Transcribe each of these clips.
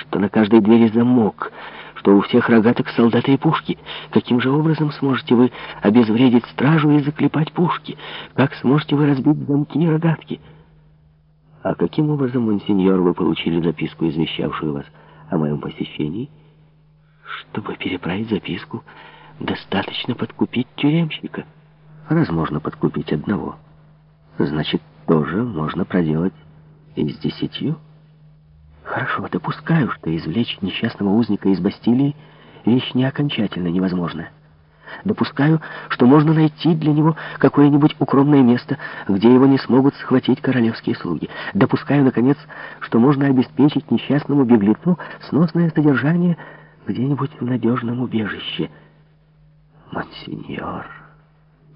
что на каждой двери замок, что у всех рогаток солдаты и пушки. Каким же образом сможете вы обезвредить стражу и заклепать пушки? Как сможете вы разбить замки и рогатки? А каким образом, монсеньор, вы получили записку, извещавшую вас о моем посещении? Чтобы переправить записку, достаточно подкупить тюремщика. Раз можно подкупить одного, значит, тоже можно проделать и с десятью. Хорошо, допускаю, что извлечь несчастного узника из Бастилии вещь не окончательно невозможная. Допускаю, что можно найти для него какое-нибудь укромное место, где его не смогут схватить королевские слуги. Допускаю, наконец, что можно обеспечить несчастному беглецу сносное содержание где-нибудь в надежном убежище. Монсеньор...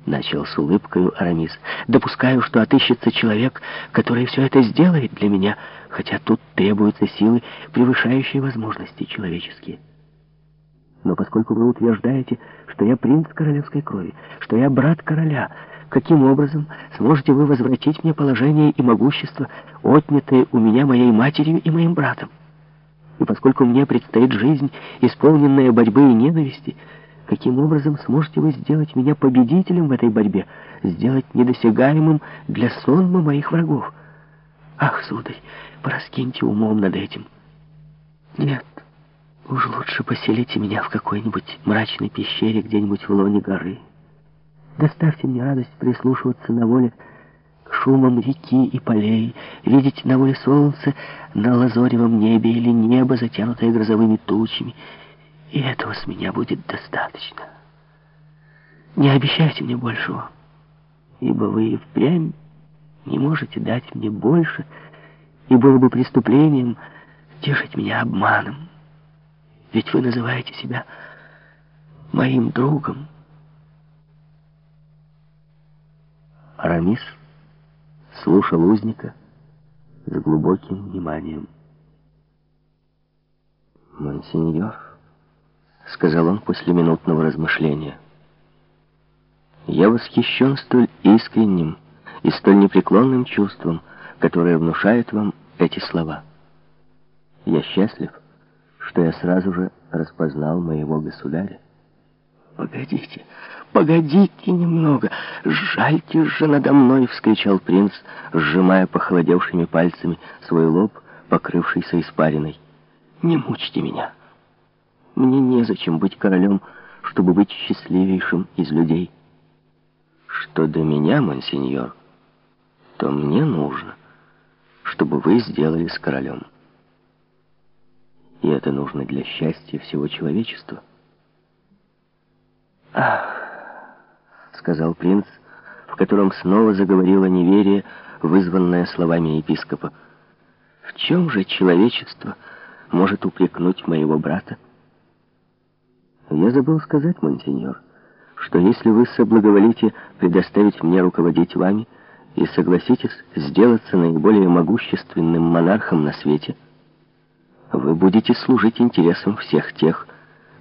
Начал с улыбкой Арамис. «Допускаю, что отыщется человек, который все это сделает для меня, хотя тут требуются силы, превышающие возможности человеческие. Но поскольку вы утверждаете, что я принц королевской крови, что я брат короля, каким образом сможете вы возвратить мне положение и могущество, отнятые у меня моей матерью и моим братом? И поскольку мне предстоит жизнь, исполненная борьбы и ненависти, Каким образом сможете вы сделать меня победителем в этой борьбе, сделать недосягаемым для сонма моих врагов? Ах, сударь, пораскиньте умом над этим. Нет, уж лучше поселите меня в какой-нибудь мрачной пещере где-нибудь в лоне горы. Доставьте мне радость прислушиваться на воле к шумам реки и полей, видеть на воле солнце на лазоревом небе или небо, затянутое грозовыми тучами, и этого с меня будет достаточно. Не обещайте мне большего, ибо вы и впрямь не можете дать мне больше, и было бы преступлением тешить меня обманом. Ведь вы называете себя моим другом. Арамис слушал узника с глубоким вниманием. «Монсеньор», — сказал он после минутного размышления. «Я восхищен столь искренним и столь непреклонным чувством, которое внушает вам эти слова. Я счастлив, что я сразу же распознал моего государя. «Погодите, погодите немного! Жальте же надо мной!» — вскричал принц, сжимая похолодевшими пальцами свой лоб, покрывшийся испариной. «Не мучьте меня!» Мне незачем быть королем, чтобы быть счастливейшим из людей. Что до меня, монсеньор, то мне нужно, чтобы вы сделали с королем. И это нужно для счастья всего человечества. «Ах!» — сказал принц, в котором снова заговорило неверие, вызванное словами епископа. «В чем же человечество может упрекнуть моего брата?» Я забыл сказать, монсеньор, что если вы соблаговолите предоставить мне руководить вами и согласитесь сделаться наиболее могущественным монархом на свете, вы будете служить интересам всех тех,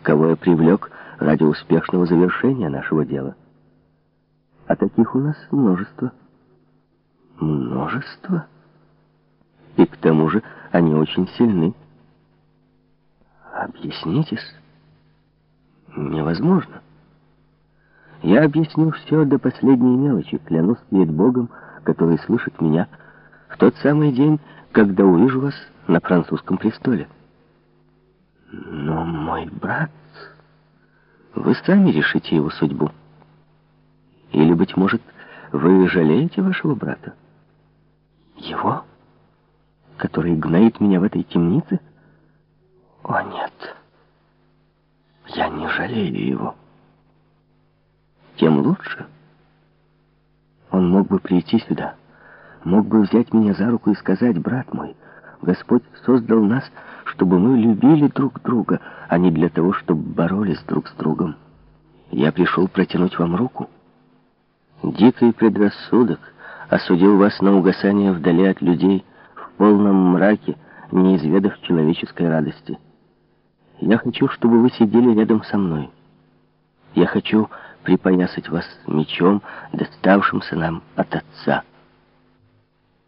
кого я привлек ради успешного завершения нашего дела. А таких у нас множество. Множество? И к тому же они очень сильны. Объяснитесь невозможно. Я объясню все до последней мелочи, клянусь перед Богом, который слышит меня, в тот самый день, когда увижу вас на французском престоле. Но мой брат... Вы сами решите его судьбу. Или, быть может, вы жалеете вашего брата? Его? Который гноит меня в этой темнице? О, нет. Я не жалею его. Тем лучше. Он мог бы прийти сюда, мог бы взять меня за руку и сказать, брат мой, Господь создал нас, чтобы мы любили друг друга, а не для того, чтобы боролись друг с другом. Я пришел протянуть вам руку. Дикий предрассудок осудил вас на угасание вдали от людей, в полном мраке, не изведав человеческой радости. Я хочу, чтобы вы сидели рядом со мной. Я хочу припоясать вас мечом, доставшимся нам от отца.